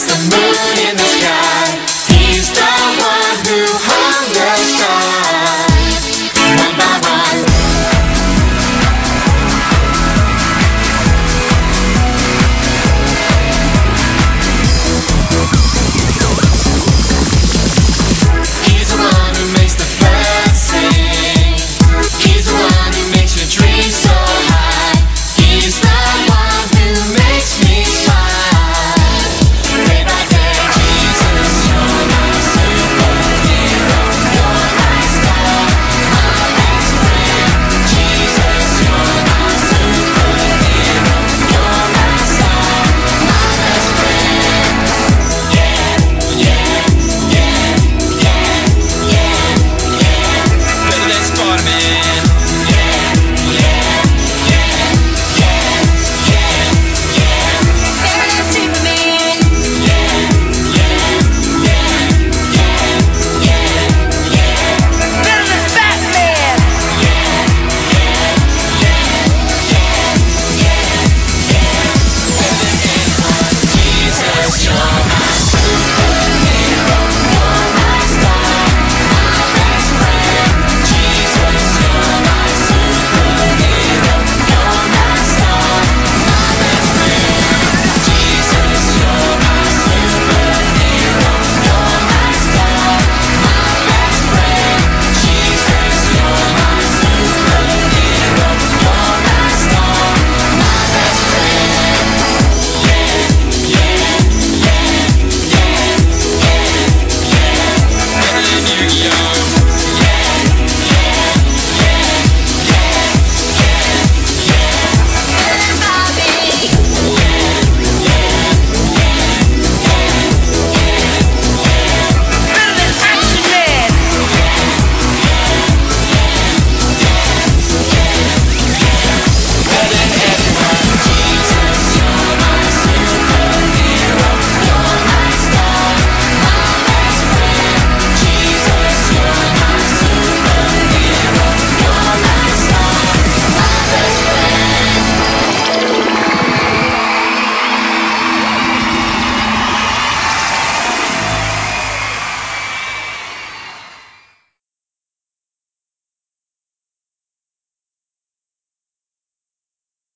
It's some moves